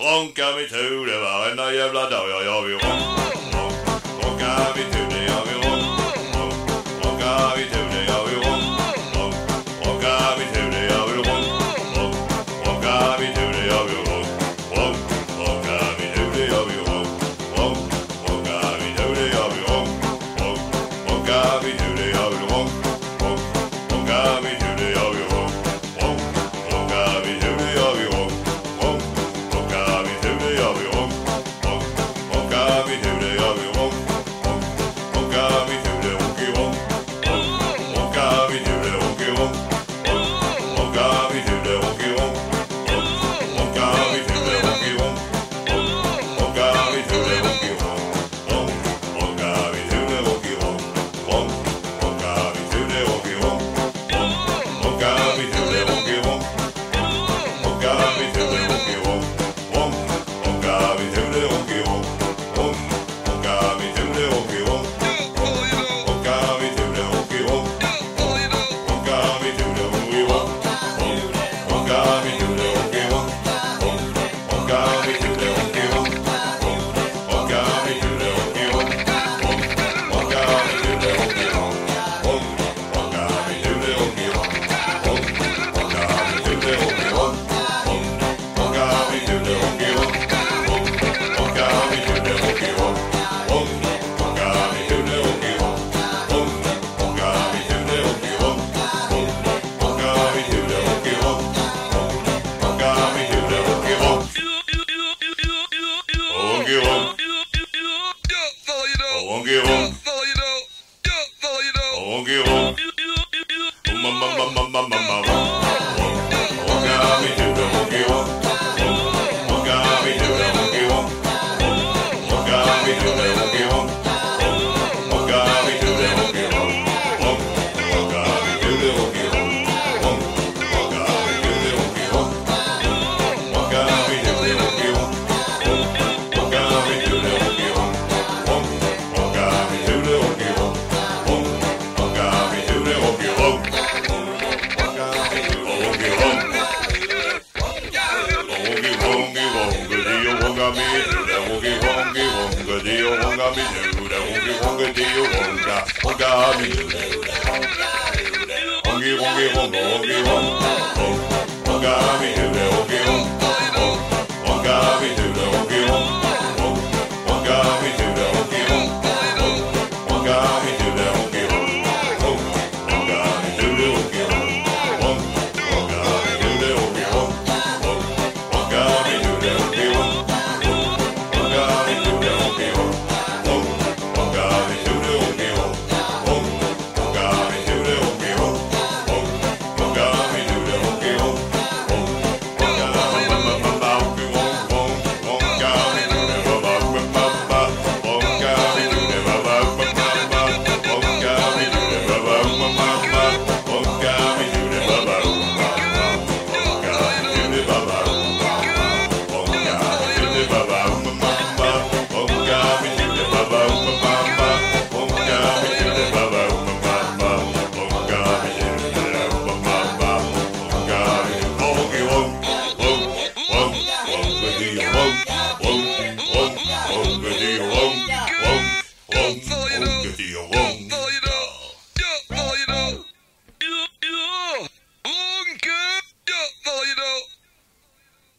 Ronka mitt huvud varenda jävla dag, ja jag vill ronka. Ronka mitt huvud, jag vill ronka. Ronka mitt huvud, jag vill ronka. Ronka mitt huvud, jag vill ronka. Ronka mitt huvud, jag vill ronka. Ronka mitt huvud, jag vill ronka. Ronka mitt huvud, jag vill ronka. Ronka mitt huvud, jag vill ronka. Ronka Ronki ronk. Mamma, mamma, mamma, mamma. Ronka wonga mi duda wongi wongi wonga dio wonga mi duda wongi wonga dio wonga wonga mi duda wongi wongi wonga wongi wonga wonga mi duda wongi wonga